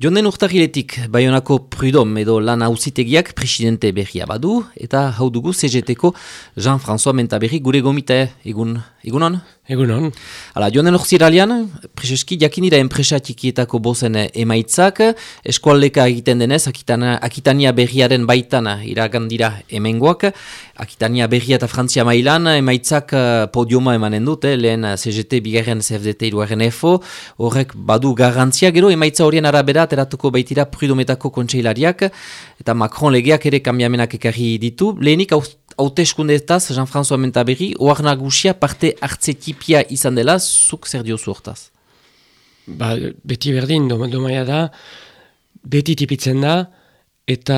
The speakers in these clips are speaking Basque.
Jonden urtagiletik, Bayonako Prudom edo lan hauzitegiak presidente berria badu, eta hau dugu CGT-ko Jean-François Mentaberri gure gomita egun, egunon? Egunon. Hala, joan urtziralian, preseski jakinira enpresa txikietako bozen emaitzak, eskualdeka egiten denez, akitana, akitania berriaren baitan iragandira emengoak, akitania berria eta frantzia mailan, emaitzak eh, podiuma emanen dute, lehen CGT bigarren CFDT iruaren EFO, horrek badu garantzia gero, emaitza horien arabera, teratuko baitira prudometako kontseilariak, eta Macron legeak ere kambiamenak ekarri ditu, lehenik hauteskundetaz, Jean-François Mentaberri, oar nagusia parte hartze tipia izan dela, zuk zer diozu hortaz? Ba, beti berdin, domaia da, beti tipitzen da, eta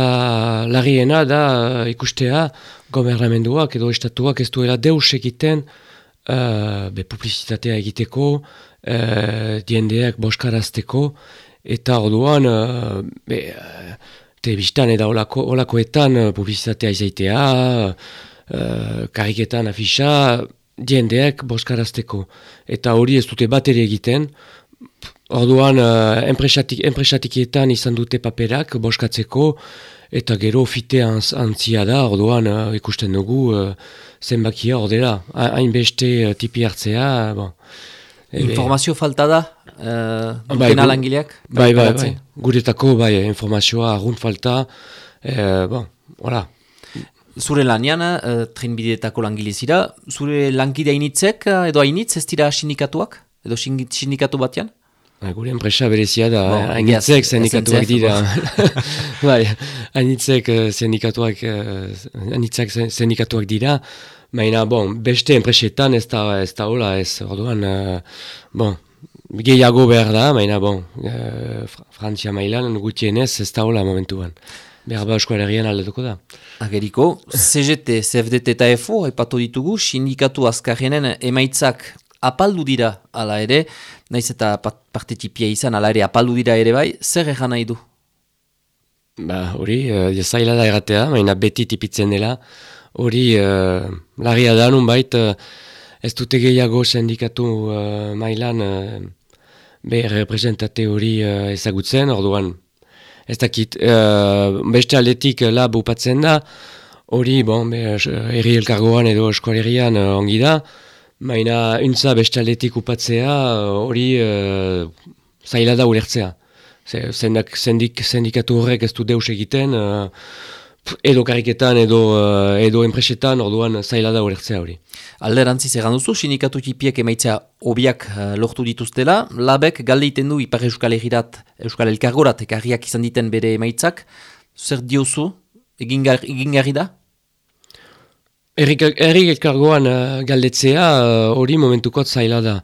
larriena da ikustea gobernamenduak edo estatuak ez duela deus egiten uh, be publizitatea egiteko, uh, diendeak boskarazteko, eta orduan, uh, be, uh, telebistan eta olako, olakoetan uh, publizitatea izaitea, uh, kariketan afisa, diendeak boskarazteko. Eta hori ez dute bat ere egiten, orduan uh, enpresatik, enpresatikietan izan dute paperak boskatzeko, eta gero fite antzia da, orduan uh, ikusten dugu uh, zenbakia ordera, hainbeste uh, tipi hartzea, bon. Informazio falta da, uh, bai, langileak? Bai, bai, bai, guretako bai, informazioa arrunt falta, eh, bon, hola. Zure lanian, uh, trenbideetako langilezira, zure langide hainitzek edo hainitz ez dira sindikatuak? Edo sindikatu batean? Ba, gure enpresa berezia da, hainitzek sindikatuak dira. bai, hainitzek sindikatuak, hainitzek sindikatuak dira, Baina, bon, beste enpresetan ez da, ez da hola, ez, orduan, uh, bon, gehiago behar da, baina, bon, uh, Frantzia mailan gutienez ez da hola momentuan. Behar ba eskualerian aldatuko da. Ageriko, CGT, CFDT eta EFO, haipatu ditugu, sindikatu azkarrenen emaitzak apaldu dira ala ere, naiz eta parte tipia izan ala ere apaldu dira ere bai, zer egan nahi du? Ba, hori, uh, da erratea, baina beti tipitzen dela, hori uh, larria da bait, uh, ez dute gehiago sindikatu uh, mailan uh, be representate hori uh, ezagutzen, orduan ez dakit, uh, beste aldetik lab upatzen da, hori, bon, be, erri elkargoan edo eskualerian uh, ongi da, maina untza beste aldetik upatzea hori uh, zaila da ulertzea. Zendik, sendikatu horrek ez du deus egiten, edo kariketan edo, uh, edo enpresetan orduan zaila da horretzea hori. Alderantziz egan duzu, sinikatu tipiek emaitza obiak uh, lortu dituztela, labek galde iten du Ipar Euskal Egirat, Euskal Elkargorat ekarriak izan diten bere emaitzak, zer diozu, egin, garri da? Errik elkargoan uh, galdetzea hori uh, momentukot zaila da.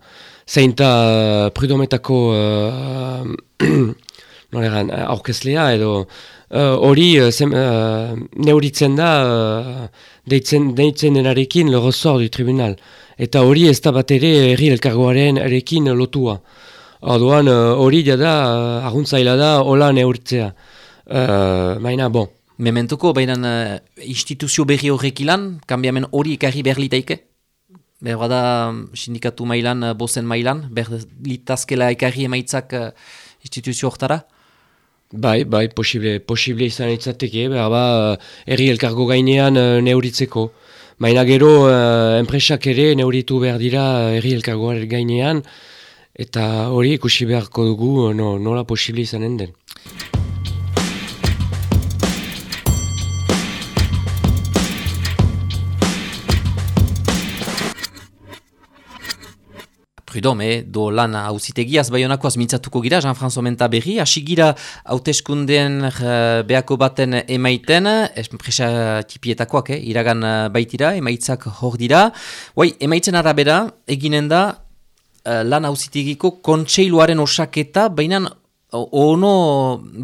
Zeinta uh, prudometako uh, aurkezlea edo Eh, hori uh, uh, neuritzen da uh, deitzen, deitzen denarekin lorozor du tribunal. Eta hori ez da bat ere erri elkargoaren erekin lotua. Orduan hori uh, da uh, arguntzaila da hola neurtzea. Uh, baina bon. Mementuko, baina uh, instituzio berri horrek ilan, kambiamen hori ekarri behar litaike? Behar da sindikatu mailan, bozen mailan, behar litazkela ekarri emaitzak uh, instituzio hortara? Bai, bai, posible, posible izan itzateke, behar ba, erri elkargo gainean uh, neuritzeko. Baina gero, uh, enpresak ere neuritu behar dira erri elkargo gainean, eta hori ikusi beharko dugu no, nola posible izanen den. Prudome, do lan hauzitegiaz baionakoaz mintzatuko gira, Jean-François Menta berri, hasi gira hauteskunden uh, behako baten emaiten, espresa tipietakoak, eh, iragan uh, baitira, emaitzak hor dira. Bai, emaitzen arabera, eginen da, uh, lan hauzitegiko kontseiluaren osaketa, baina ono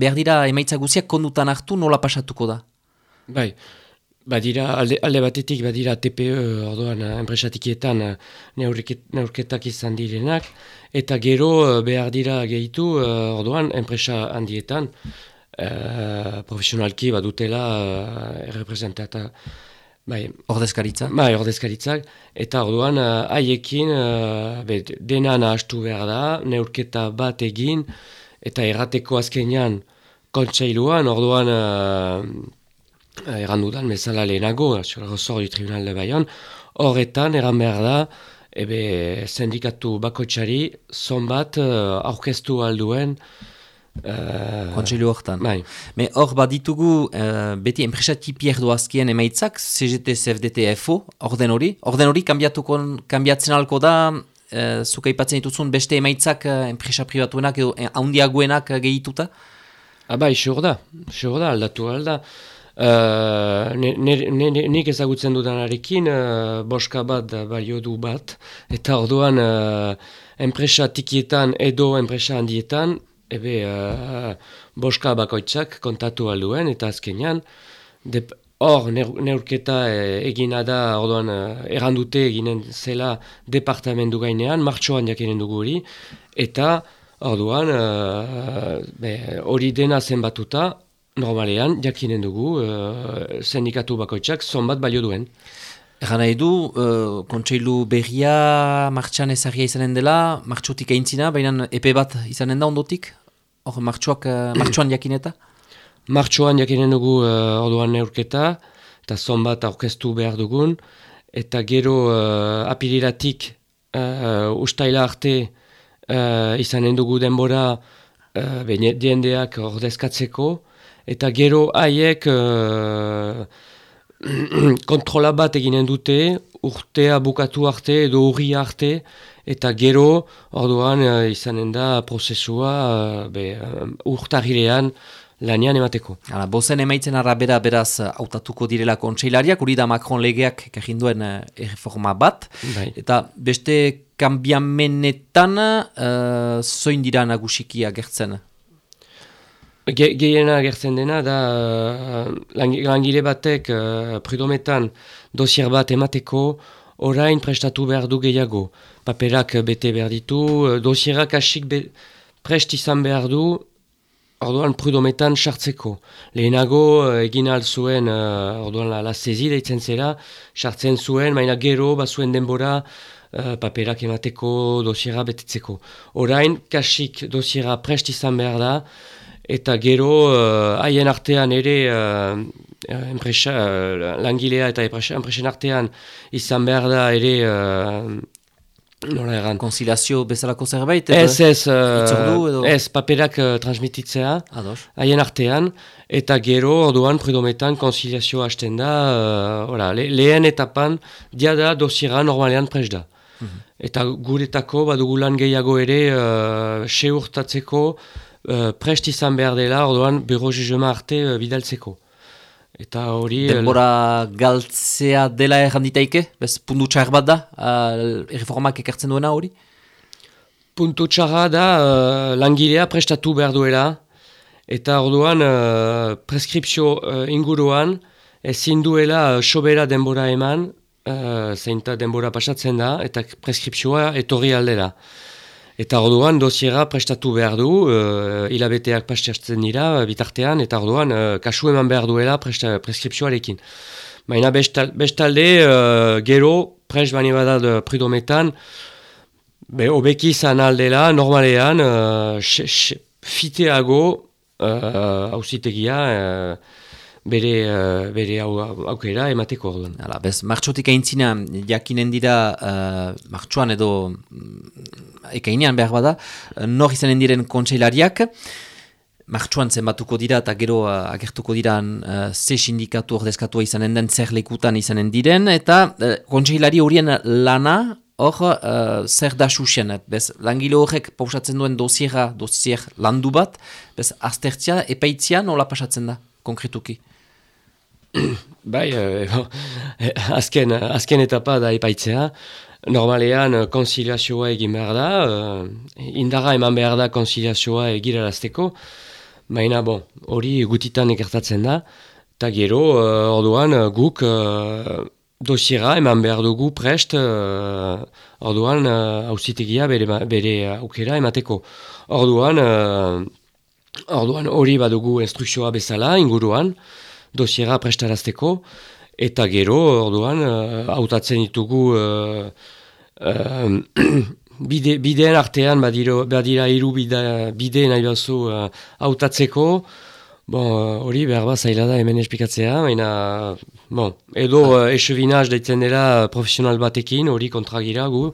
behar dira emaitzak guziak kondutan hartu nola pasatuko da? Bai, Badira, alde, alde batetik badira TPE orduan eh, enpresatikietan eh, neurketak izan direnak, eta gero eh, behar dira gehitu orduan enpresa handietan uh, profesionalki badutela uh, representata bai, ordezkaritza. Bai, ordezkaritzak, eta orduan haiekin uh, dena nahastu behar da, neurketa bat egin, eta errateko azkenean kontseiluan, orduan uh, errandudan bezala lehenago, zor du tribunal de Bayon, horretan eran behar da, ebe sindikatu bakotxari zonbat uh, aurkeztu alduen Uh, Kontseilu horretan. Bai. Me hor baditugu uh, beti enpresa tipier doazkien emaitzak, CGT, CFDT, FO, orden hori. Orden hori kambiatzen alko da, uh, zuka ipatzen dituzun beste emaitzak uh, enpresa privatuenak edo handiagoenak uh, gehituta? Aba, isur da, isur da, aldatu alda. Uh, nik ezagutzen dudanarekin, uh, boska bat balio du bat, eta orduan uh, enpresa tikietan edo enpresa handietan, ebe uh, boska bakoitzak kontatu alduen, eta azkenean, hor neurketa e, egina da, orduan uh, errandute eginen zela departamentu gainean, martxoan jakinen dugu hori, eta orduan hori uh, dena zenbatuta, normalean jakinen dugu uh, sindikatu bakoitzak zonbat balio duen. Egan nahi du, uh, kontseilu berria martxan ezagia izanen dela, martxotik eintzina, baina epe bat izanen da ondotik? Hor, martxoak, uh, martxoan jakineta? Martxoan jakinen dugu uh, orduan neurketa, eta zonbat aurkeztu behar dugun, eta gero uh, apiriratik uh, ustaila arte uh, izanen dugu denbora uh, diendeak ordezkatzeko, eta gero haiek kontrola bat eginen dute, urtea bukatu arte edo urri arte, eta gero orduan uh, izanen da prozesua uh, be, uh, urtarilean lanian emateko. Hala, bozen emaitzen arabera beraz hautatuko direla kontseilariak, hori da Macron legeak kajinduen uh, erreforma bat, bai. eta beste kambiamenetan uh, zoin dira nagusiki agertzen? Ge gehiena agertzen dena da uh, langile batek uh, prudometan dosier bat emateko orain prestatu behar du gehiago. Paperak bete behar ditu, dosierak asik prest izan behar du orduan prudometan sartzeko. Lehenago egin alzuen, uh, orduan la, la sezi deitzen zera, sartzen zuen, maina gero bazuen denbora uh, paperak emateko dosiera betetzeko. Orain kasik dosiera prest izan behar da, eta gero uh, haien artean ere uh, enpresa, uh, langilea eta enpresen artean izan behar da ere nola egan. Konzilazio bezalako zerbait? Ez, ez, uh, ez paperak uh, transmititzea haien artean eta gero orduan predometan konzilazio hasten da uh, le, lehen etapan dia da dosiera normalean pres da. Mhm. Eta guretako badugulan gehiago ere uh, se urtatzeko uh, prest izan behar dela, orduan, bero juzema arte uh, bidaltzeko. Eta hori... Eh, Denbora galtzea dela erranditaike? Bez, puntu txar bat da, uh, erreformak ekartzen duena hori? Puntu txarra da, uh, langilea prestatu behar duela, eta orduan, uh, preskripsio uh, inguruan, ezin duela uh, sobera denbora eman, uh, zeinta denbora pasatzen da, eta preskripsioa etorri aldera. Eta orduan dosiera prestatu behar du, uh, hilabeteak pastatzen dira bitartean, eta orduan uh, kasu eman behar duela preskriptioarekin. Baina bestalde, uh, gero, pres bani bada pridometan, be, obeki izan aldela, normalean, uh, fiteago, hausitegia, uh, bere, uh, bere au, aukera emateko orduan. Hala, bez, martxotik aintzina jakinen dira uh, martxoan edo mm, ekainean behar bada, uh, nor izanen diren kontseilariak, martxoan zenbatuko dira eta gero uh, agertuko dira uh, ze sindikatu ordezkatua izanen den zer lekutan izanen diren, eta uh, kontseilari horien lana hor uh, zer da susen, bez, langile horrek pausatzen duen dosiera, dosier landu bat, bez, aztertzia, epaitzia nola pasatzen da, konkretuki? bai, e, azken, azken etapa da epaitzea. Normalean, konsiliazioa egin behar da, uh, indarra eman behar da konsiliazioa egirarazteko, baina bon, hori gutitan ekertatzen da, eta gero, uh, orduan, guk uh, dosiera eman behar dugu prest, uh, orduan, hausitegia bere, bere aukera emateko. Orduan, uh, orduan hori badugu instrukzioa bezala, inguruan, dosiera prestarazteko, eta gero, orduan, uh, hautatzen ditugu uh, uh, bide, bideen artean badiro, badira hiru bide, bide nahi bazu hautatzeko, bon, hori behar bat zaila da hemen esplikatzea, baina, bon, edo uh, esevinaz deitzen dela profesional batekin, hori kontragira gu,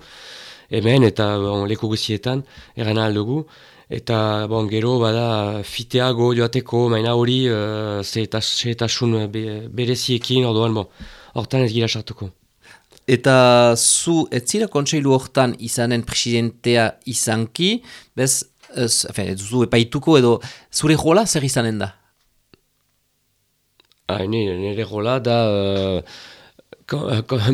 hemen eta bon, leku guzietan, eran aldugu, eta bon, gero bada fiteago joateko, maina hori uh, zehetasun be, bereziekin, orduan, bon, hortan ez gira sartuko. Eta zu ez zira kontseilu hortan izanen presidentea izanki, bez, ez, efe, zu epaituko edo zure jola zer izanen da? Ah, nire, nire jola da uh,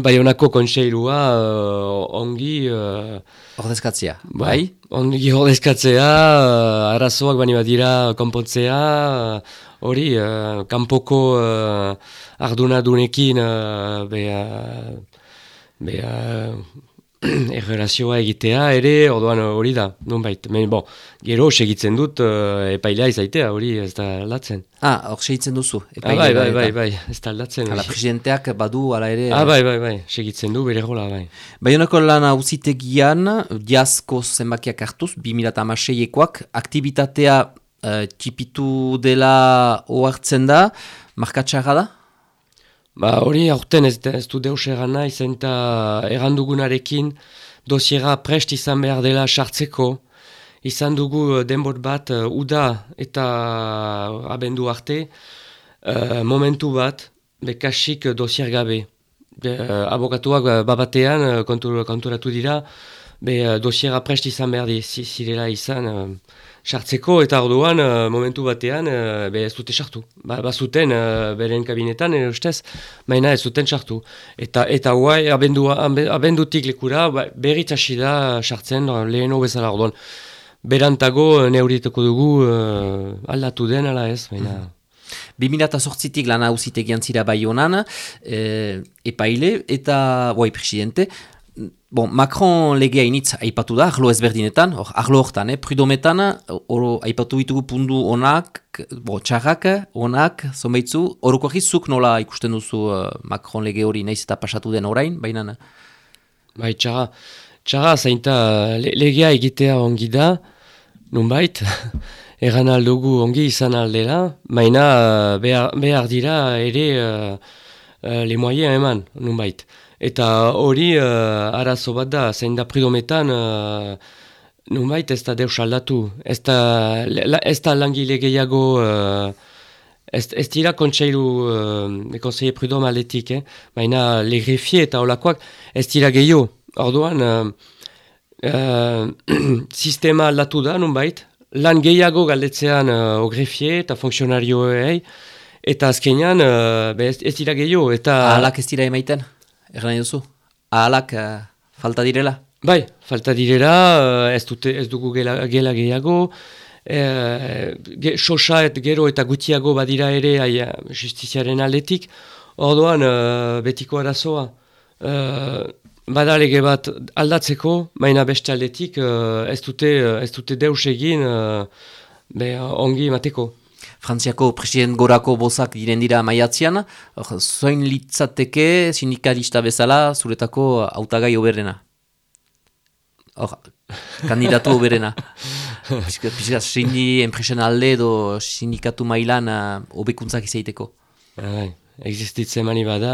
baionako kontseilua uh, ongi... Uh, ordezkatzea, bai? Ongi ordezkatzea, uh, arazoak bani badira konpontzea, hori, uh, kanpoko uh, ardunadunekin uh, beha beha errelazioa egitea ere, orduan hori da, non bait. Men, bon, gero segitzen dut uh, epailea izaitea, hori ez da aldatzen. Ah, hor segitzen duzu. Ah, bai, bai, bai, bai, ez da aldatzen. Hala, presidenteak badu, ala ere... Ah, bai, bai, bai, segitzen du, bere gola, bai. Baionako lan hauzitegian, diazko zenbakiak hartuz, 2006ekoak, aktivitatea uh, txipitu dela oartzen da, markatxarra da? Ba hori aurten ez, ez du deus egan nahi, zenta egandugunarekin dosiera prest izan behar dela sartzeko. Izan dugu eh, denbot bat uh, uda eta abendu arte, uh, momentu bat, bekasik dosier gabe. Be, uh, abokatuak babatean kontur, konturatu dira, be, dosiera prest izan behar di, zirela izan sartzeko eta orduan uh, momentu batean uh, be ez dute sartu. Ba, ba zuten uh, beren kabinetan ere ustez, baina ez zuten sartu. Eta eta guai abendu, abendutik lekura ba, berriz hasi da sartzen leheno bezala orduan. Berantago neurituko dugu uh, aldatu den ala ez, baina... Mm. 2008-tik lan hauzitegian zira bai honan, epaile eta, boi, presidente, Bon, Macron legea initz aipatu da, arlo ezberdinetan, or, arlo hortan, eh, prudometan, oro, aipatu ditugu pundu onak, bo, txarrak, onak, zonbeitzu, horoko zuk nola ikusten duzu uh, Macron lege hori nahiz eta pasatu den orain, baina? Bai, txarra, txarra zainta le, legea egitea ongi da, nunbait, eran aldugu ongi izan aldela, baina uh, behar, behar dira ere uh, uh, le moyen eman, nunbait. Eta hori uh, arazo bat da, zein da pridometan, uh, numait ez da deus aldatu. Ez da, ez da langile gehiago, uh, ez, ez dira kontseilu, uh, konseile pridom aletik, eh? baina le grefie eta olakoak ez dira gehiago. Orduan, uh, uh, sistema aldatu da, numait, lan gehiago galdetzean uh, o grefie eta funksionarioei, eta azkenean uh, ez, ez dira gehiago. Eta... Ahalak ez dira emaiten? Erran duzu? Ahalak uh, falta direla? Bai, falta direla, uh, ez, dute, ez dugu gela, gela gehiago, uh, ge, sosa et gero eta gutiago badira ere aia, justiziaren aletik, orduan uh, betiko arazoa. Uh, badalege bat aldatzeko, baina beste aldetik uh, ez, dute, ez dute deus egin uh, be, ongi mateko. Frantziako president gorako bozak diren dira maiatzean, zoin litzateke sindikalista bezala zuretako autagai oberena? Hor, kandidatu oberena. Piskat, sindi enpresen alde edo sindikatu mailan uh, obekuntzak izaiteko. Bai existitzen mani bada,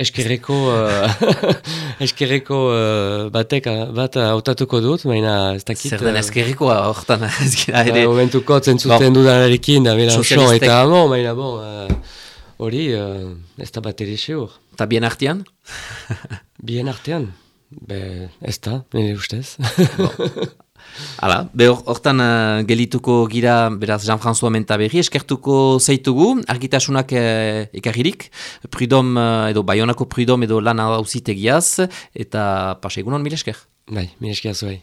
eskerreko, uh, eskerreko uh, batek bat hautatuko dut, baina ez dakit... Zer den uh, eskerreko horretan ez gira ere... Ba, Momentuko zuten bon. dudan da bera oso eta amo, baina bon, hori uh, ez da bat ere seur. Eta bien artean? bien artean? Be, ez da, nire ustez. Hala, hortan uh, gelituko gira, beraz, Jean-François Mentaberri, eskertuko zeitugu, argitasunak uh, ekarririk, prudom, uh, edo bayonako prudom edo lan hausitegiaz, eta pasa egunon, mil esker? Bai, mil esker zuai.